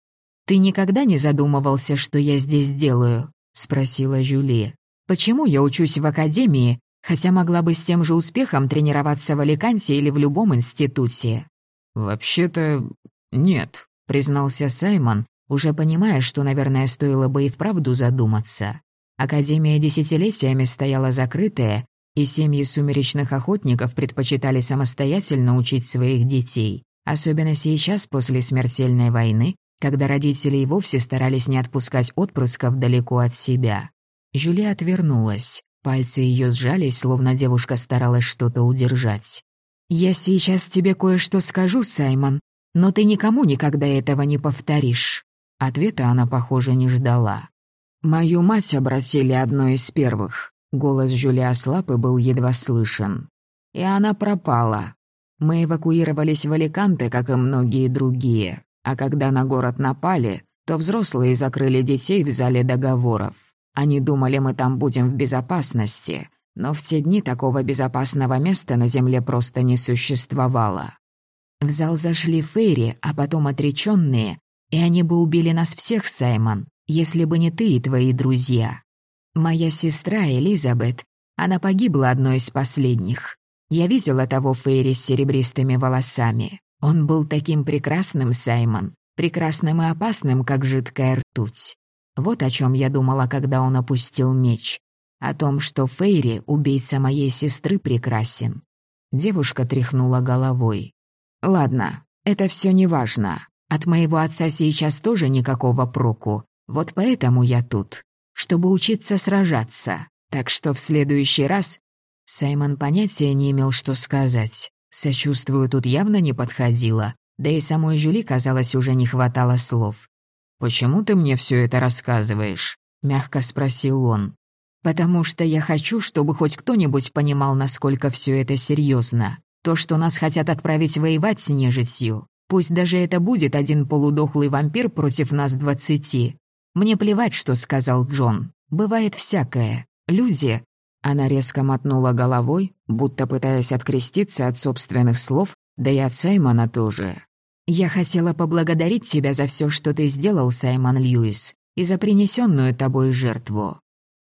«Ты никогда не задумывался, что я здесь делаю?» — спросила Жюли. «Почему я учусь в академии, хотя могла бы с тем же успехом тренироваться в Аликанте или в любом институте?» «Вообще-то нет», — признался Саймон, уже понимая, что, наверное, стоило бы и вправду задуматься. Академия десятилетиями стояла закрытая, и семьи сумеречных охотников предпочитали самостоятельно учить своих детей, особенно сейчас, после смертельной войны, когда родители и вовсе старались не отпускать отпрысков далеко от себя. Жюли отвернулась. Пальцы ее сжались, словно девушка старалась что-то удержать. «Я сейчас тебе кое-что скажу, Саймон, но ты никому никогда этого не повторишь». Ответа она, похоже, не ждала. «Мою мать обратили одной из первых». Голос Жюли ослаб и был едва слышен. «И она пропала. Мы эвакуировались в Аликанте, как и многие другие. А когда на город напали, то взрослые закрыли детей в зале договоров. Они думали, мы там будем в безопасности, но в те дни такого безопасного места на земле просто не существовало. В зал зашли Фейри, а потом отреченные, и они бы убили нас всех, Саймон, если бы не ты и твои друзья. Моя сестра Элизабет, она погибла одной из последних. Я видела того Фейри с серебристыми волосами. Он был таким прекрасным, Саймон, прекрасным и опасным, как жидкая ртуть. Вот о чем я думала, когда он опустил меч. О том, что Фейри, убийца моей сестры, прекрасен. Девушка тряхнула головой. «Ладно, это все не важно. От моего отца сейчас тоже никакого проку. Вот поэтому я тут. Чтобы учиться сражаться. Так что в следующий раз...» Саймон понятия не имел, что сказать. Сочувствую тут явно не подходило, да и самой Жюли, казалось, уже не хватало слов. «Почему ты мне все это рассказываешь?» — мягко спросил он. «Потому что я хочу, чтобы хоть кто-нибудь понимал, насколько все это серьезно. То, что нас хотят отправить воевать с нежитью. Пусть даже это будет один полудохлый вампир против нас двадцати. Мне плевать, что сказал Джон. Бывает всякое. Люди она резко мотнула головой, будто пытаясь откреститься от собственных слов, да и от Саймона тоже. «Я хотела поблагодарить тебя за все, что ты сделал, Саймон Льюис, и за принесенную тобой жертву».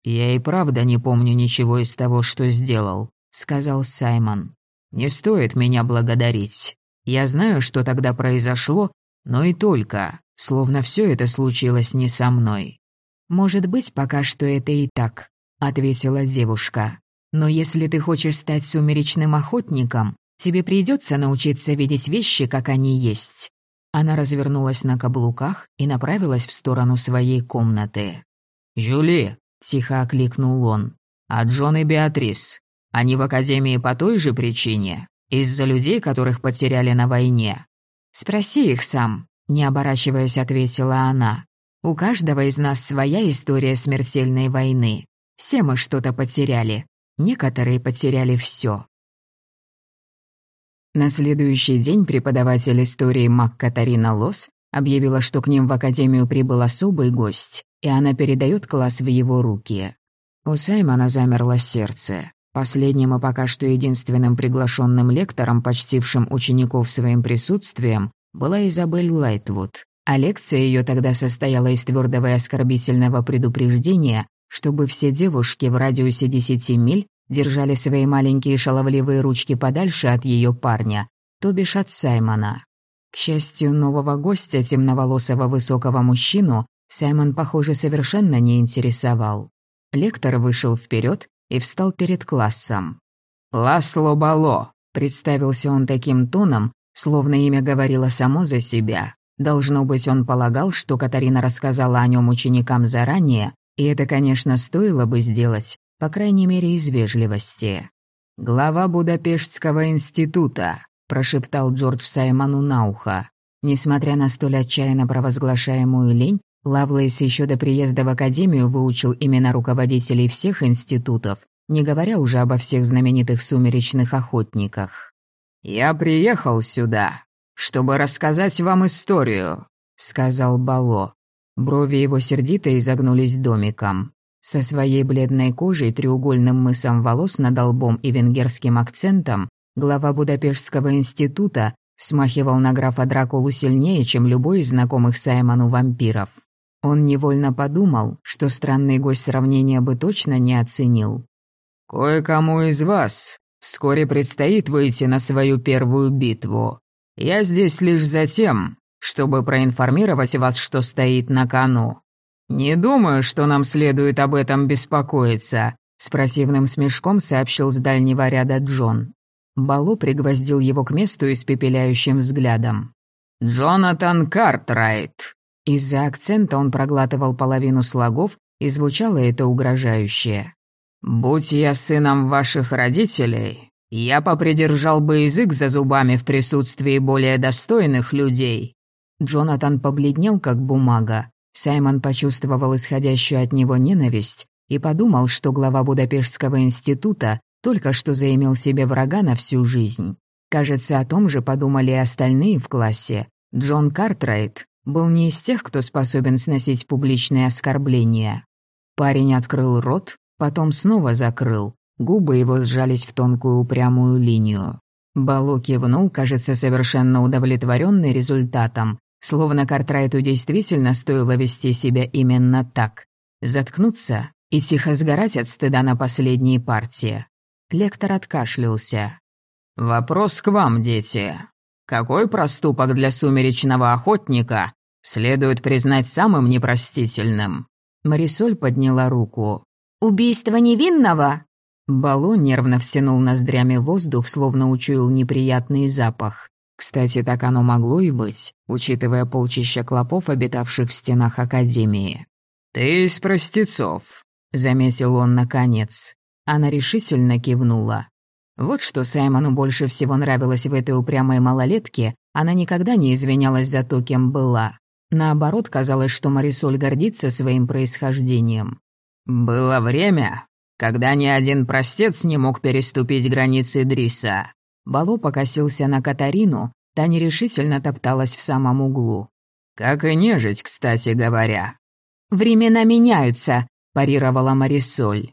«Я и правда не помню ничего из того, что сделал», — сказал Саймон. «Не стоит меня благодарить. Я знаю, что тогда произошло, но и только, словно все это случилось не со мной». «Может быть, пока что это и так», — ответила девушка. «Но если ты хочешь стать сумеречным охотником, тебе придется научиться видеть вещи, как они есть». Она развернулась на каблуках и направилась в сторону своей комнаты. «Жюли!» — тихо окликнул он. «А Джон и Беатрис? Они в Академии по той же причине? Из-за людей, которых потеряли на войне?» «Спроси их сам», — не оборачиваясь, ответила она. «У каждого из нас своя история смертельной войны. Все мы что-то потеряли. Некоторые потеряли все. На следующий день преподаватель истории Мак Катарина Лос объявила, что к ним в академию прибыл особый гость, и она передает класс в его руки. У Саймона замерло сердце. Последним и пока что единственным приглашенным лектором, почтившим учеников своим присутствием, была Изабель Лайтвуд, а лекция ее тогда состояла из твердого и оскорбительного предупреждения, чтобы все девушки в радиусе 10 миль держали свои маленькие шаловливые ручки подальше от ее парня, то бишь от Саймона. К счастью, нового гостя, темноволосого высокого мужчину, Саймон, похоже, совершенно не интересовал. Лектор вышел вперед и встал перед классом. «Ласло Бало», — представился он таким тоном, словно имя говорило само за себя. Должно быть, он полагал, что Катарина рассказала о нем ученикам заранее, и это, конечно, стоило бы сделать, по крайней мере, из вежливости. «Глава Будапештского института», — прошептал Джордж Саймону на ухо. Несмотря на столь отчаянно провозглашаемую лень, Лавлейс еще до приезда в академию выучил имена руководителей всех институтов, не говоря уже обо всех знаменитых сумеречных охотниках. «Я приехал сюда, чтобы рассказать вам историю», — сказал Бало. Брови его сердито изогнулись домиком. Со своей бледной кожей, треугольным мысом волос над лбом и венгерским акцентом глава Будапештского института смахивал на графа Дракулу сильнее, чем любой из знакомых Саймону вампиров. Он невольно подумал, что странный гость сравнения бы точно не оценил. «Кое-кому из вас вскоре предстоит выйти на свою первую битву. Я здесь лишь за тем, чтобы проинформировать вас, что стоит на кону. Не думаю, что нам следует об этом беспокоиться», с противным смешком сообщил с дальнего ряда Джон. Балу пригвоздил его к месту испепеляющим взглядом. «Джонатан Картрайт, из-за акцента он проглатывал половину слогов, и звучало это угрожающе. «Будь я сыном ваших родителей, я попридержал бы язык за зубами в присутствии более достойных людей». Джонатан побледнел, как бумага. Саймон почувствовал исходящую от него ненависть и подумал, что глава Будапештского института только что заимел себе врага на всю жизнь. Кажется, о том же подумали и остальные в классе. Джон Картрайт был не из тех, кто способен сносить публичные оскорбления. Парень открыл рот, потом снова закрыл. Губы его сжались в тонкую упрямую линию. Балу кивнул, кажется, совершенно удовлетворенный результатом, словно Картрайту действительно стоило вести себя именно так. Заткнуться и тихо сгорать от стыда на последней партии. Лектор откашлялся. «Вопрос к вам, дети. Какой проступок для сумеречного охотника следует признать самым непростительным?» Марисоль подняла руку. «Убийство невинного?» Балу нервно втянул ноздрями воздух, словно учуял неприятный запах. Кстати, так оно могло и быть, учитывая полчища клопов, обитавших в стенах Академии. «Ты из простецов», — заметил он наконец. Она решительно кивнула. Вот что Саймону больше всего нравилось в этой упрямой малолетке, она никогда не извинялась за то, кем была. Наоборот, казалось, что Марисоль гордится своим происхождением. «Было время, когда ни один простец не мог переступить границы Дриса». Бало покосился на Катарину, та нерешительно топталась в самом углу. «Как и нежить, кстати говоря». «Времена меняются», – парировала Марисоль.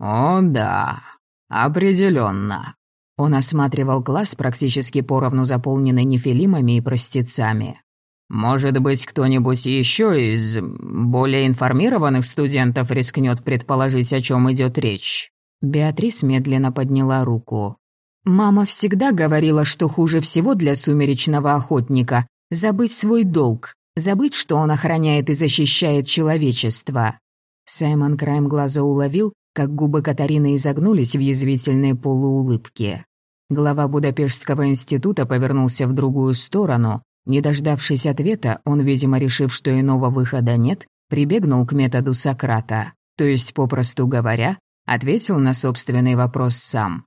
«О, да», «Определенно». Он осматривал класс, практически поровну заполненный нефилимами и простецами. «Может быть, кто-нибудь еще из более информированных студентов рискнет предположить, о чем идет речь?» Беатрис медленно подняла руку. «Мама всегда говорила, что хуже всего для сумеречного охотника — забыть свой долг, забыть, что он охраняет и защищает человечество». Саймон краем глаза уловил, как губы Катарины изогнулись в язвительной полуулыбке. Глава Будапештского института повернулся в другую сторону. Не дождавшись ответа, он, видимо, решив, что иного выхода нет, прибегнул к методу Сократа, то есть, попросту говоря, ответил на собственный вопрос сам.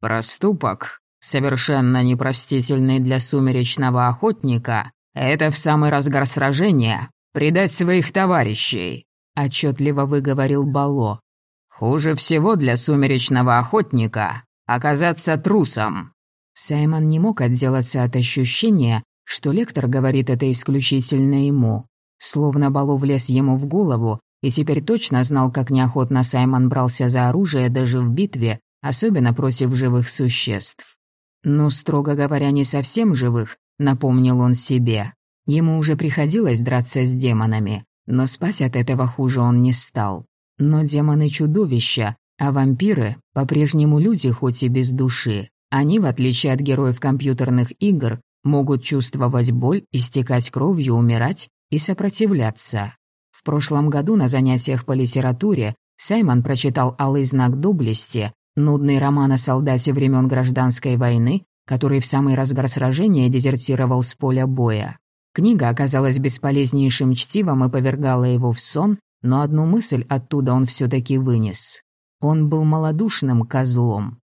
«Проступок, совершенно непростительный для сумеречного охотника, это в самый разгар сражения предать своих товарищей», отчетливо выговорил Бало. Хуже всего для сумеречного охотника оказаться трусом. Саймон не мог отделаться от ощущения, что лектор говорит это исключительно ему. Словно Балу влез ему в голову, и теперь точно знал, как неохотно Саймон брался за оружие даже в битве, особенно против живых существ. Но, строго говоря, не совсем живых, напомнил он себе. Ему уже приходилось драться с демонами, но спать от этого хуже он не стал. Но демоны чудовища, а вампиры по-прежнему люди, хоть и без души. Они, в отличие от героев компьютерных игр, могут чувствовать боль, истекать кровью, умирать и сопротивляться. В прошлом году на занятиях по литературе Саймон прочитал «Алый знак доблести», нудный роман о солдате времен гражданской войны, который в самый разгар сражения дезертировал с поля боя. Книга оказалась бесполезнейшим чтивом и повергала его в сон, но одну мысль оттуда он все таки вынес. Он был малодушным козлом.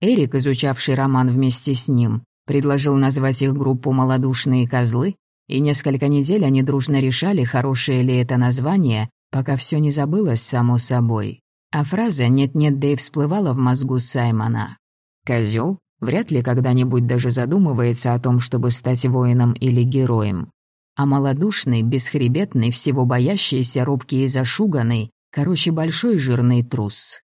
Эрик, изучавший роман вместе с ним, предложил назвать их группу «Малодушные козлы», и несколько недель они дружно решали, хорошее ли это название, пока все не забылось само собой. А фраза «нет-нет, да и всплывала в мозгу Саймона. Козел вряд ли когда-нибудь даже задумывается о том, чтобы стать воином или героем. А малодушный, бесхребетный, всего боящийся, робкий и зашуганный, короче, большой жирный трус.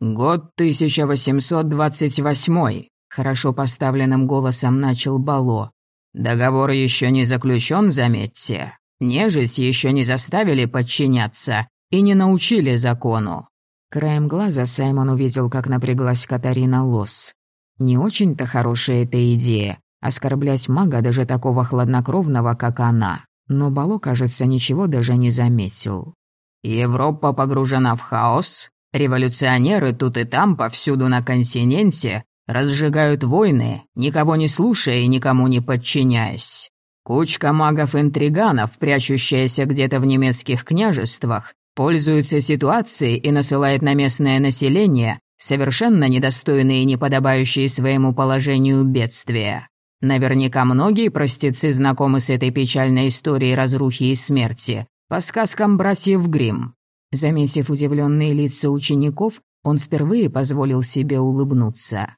«Год 1828», — хорошо поставленным голосом начал Бало. «Договор еще не заключен, заметьте. Нежить еще не заставили подчиняться и не научили закону». Краем глаза Саймон увидел, как напряглась Катарина Лос. Не очень-то хорошая эта идея — оскорблять мага даже такого хладнокровного, как она. Но Бало, кажется, ничего даже не заметил. «Европа погружена в хаос, Революционеры тут и там, повсюду на континенте, разжигают войны, никого не слушая и никому не подчиняясь. Кучка магов-интриганов, прячущаяся где-то в немецких княжествах, пользуется ситуацией и насылает на местное население совершенно недостойные и неподобающие своему положению бедствия. Наверняка многие простецы знакомы с этой печальной историей разрухи и смерти, по сказкам братьев Гримм. Заметив удивленные лица учеников, он впервые позволил себе улыбнуться.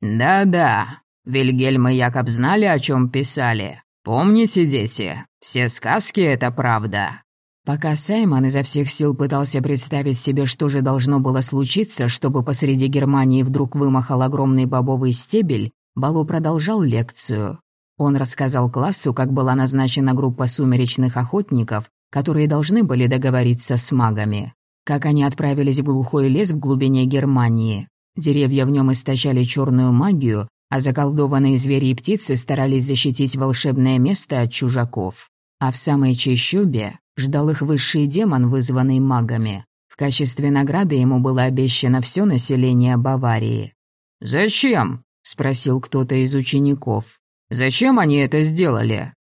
«Да-да, Вильгельм и Якоб знали, о чем писали. Помните, дети, все сказки — это правда». Пока Саймон изо всех сил пытался представить себе, что же должно было случиться, чтобы посреди Германии вдруг вымахал огромный бобовый стебель, Балу продолжал лекцию. Он рассказал классу, как была назначена группа сумеречных охотников, которые должны были договориться с магами. Как они отправились в глухой лес в глубине Германии. Деревья в нем источали черную магию, а заколдованные звери и птицы старались защитить волшебное место от чужаков. А в самой чащобе ждал их высший демон, вызванный магами. В качестве награды ему было обещано все население Баварии. «Зачем?» — спросил кто-то из учеников. «Зачем они это сделали?»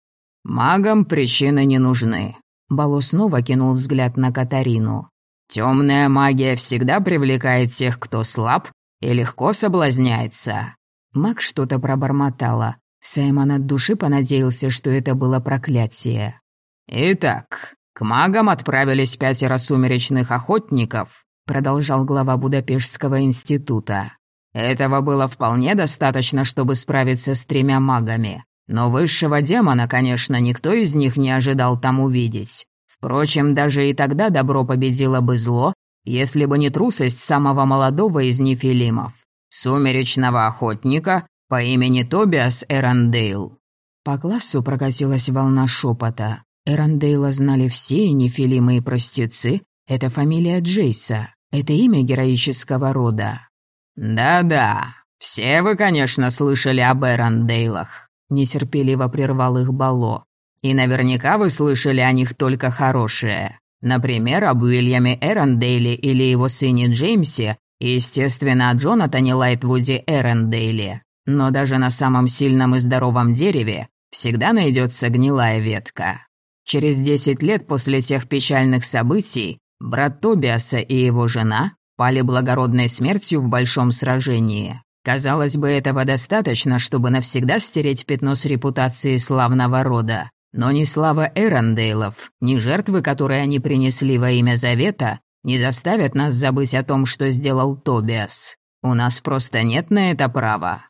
«Магам причины не нужны. Бало снова кинул взгляд на Катарину. «Темная магия всегда привлекает тех, кто слаб и легко соблазняется». Маг что-то пробормотала. Саймон от души понадеялся, что это было проклятие. «Итак, к магам отправились пятеро сумеречных охотников», продолжал глава Будапештского института. «Этого было вполне достаточно, чтобы справиться с тремя магами. Но высшего демона, конечно, никто из них не ожидал там увидеть. Впрочем, даже и тогда добро победило бы зло, если бы не трусость самого молодого из нефилимов, сумеречного охотника по имени Тобиас Эрандейл. По классу прокатилась волна шепота. Эрандейла знали все, и нефилимы, и простецы. Это фамилия Джейса. Это имя героического рода. «Да-да, все вы, конечно, слышали об Эрандейлах. Нетерпеливо прервал их Бало. «И наверняка вы слышали о них только хорошее. Например, об Уильяме Эрондейле или его сыне Джеймсе, естественно, о Джонатане Лайтвуде Эрондейле. Но даже на самом сильном и здоровом дереве всегда найдется гнилая ветка. Через десять лет после тех печальных событий брат Тобиаса и его жена пали благородной смертью в большом сражении. Казалось бы, этого достаточно, чтобы навсегда стереть пятно с репутации славного рода. Но ни слава Эрондейлов, ни жертвы, которые они принесли во имя Завета, не заставят нас забыть о том, что сделал Тобиас. У нас просто нет на это права.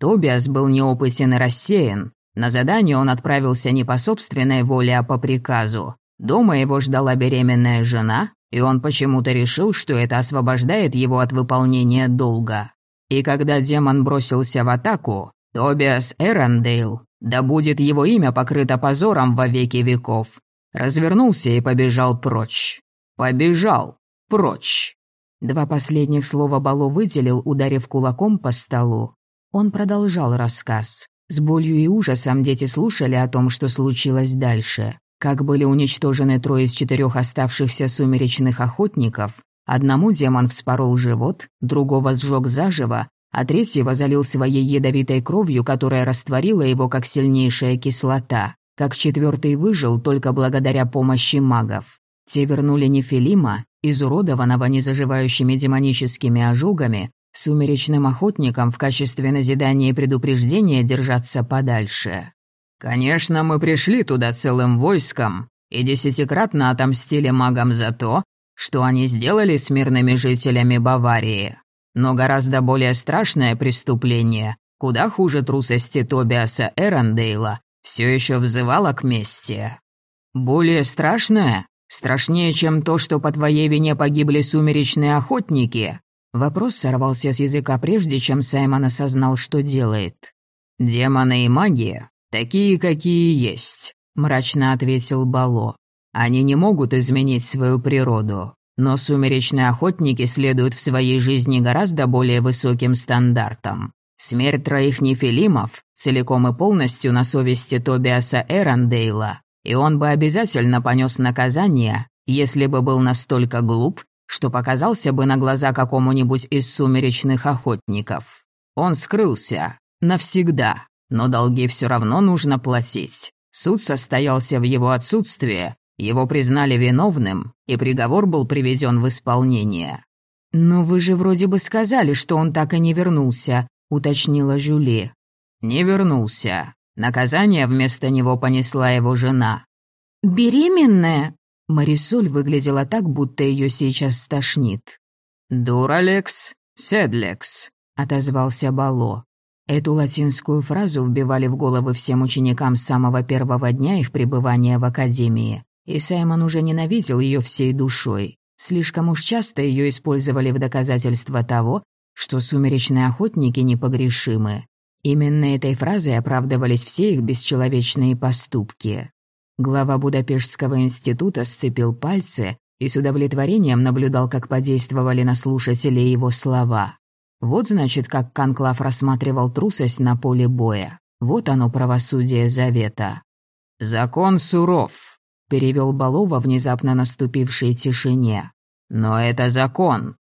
Тобиас был неопытен и рассеян. На задание он отправился не по собственной воле, а по приказу. Дома его ждала беременная жена, и он почему-то решил, что это освобождает его от выполнения долга. И когда демон бросился в атаку, Тобиас Эрондейл, да будет его имя покрыто позором во веки веков, развернулся и побежал прочь. Побежал прочь. Два последних слова Бало выделил, ударив кулаком по столу. Он продолжал рассказ. С болью и ужасом дети слушали о том, что случилось дальше. Как были уничтожены трое из четырех оставшихся сумеречных охотников, одному демон вспорол живот, другого сжег заживо, а третьего залил своей ядовитой кровью, которая растворила его как сильнейшая кислота. Как четвертый выжил только благодаря помощи магов. Те вернули Нефилима, изуродованного незаживающими демоническими ожогами, сумеречным охотникам в качестве назидания и предупреждения держаться подальше. «Конечно, мы пришли туда целым войском и десятикратно отомстили магам за то, что они сделали с мирными жителями Баварии. Но гораздо более страшное преступление, куда хуже трусости Тобиаса Эрондейла, все еще взывало к мести. Более страшное? Страшнее, чем то, что по твоей вине погибли сумеречные охотники?» Вопрос сорвался с языка прежде, чем Саймон осознал, что делает. «Демоны и маги такие, какие есть», — мрачно ответил Бало. «Они не могут изменить свою природу, но сумеречные охотники следуют в своей жизни гораздо более высоким стандартам. Смерть троих нефилимов целиком и полностью на совести Тобиаса Эрондейла, и он бы обязательно понес наказание, если бы был настолько глуп, что показался бы на глаза какому-нибудь из сумеречных охотников. Он скрылся. Навсегда. Но долги все равно нужно платить. Суд состоялся в его отсутствие, его признали виновным, и приговор был приведен в исполнение. «Но вы же вроде бы сказали, что он так и не вернулся», — уточнила Жюли. «Не вернулся. Наказание вместо него понесла его жена». «Беременная?» Марисоль выглядела так, будто ее сейчас стошнит. «Дуралекс, седлекс», — отозвался Бало. Эту латинскую фразу вбивали в головы всем ученикам с самого первого дня их пребывания в академии, и Саймон уже ненавидел ее всей душой. Слишком уж часто ее использовали в доказательство того, что сумеречные охотники непогрешимы. Именно этой фразой оправдывались все их бесчеловечные поступки. Глава Будапештского института сцепил пальцы и с удовлетворением наблюдал, как подействовали на слушателей его слова. Вот значит, как Конклав рассматривал трусость на поле боя. Вот оно правосудие завета. «Закон суров», — перевел Балова внезапно наступившей тишине. «Но это закон.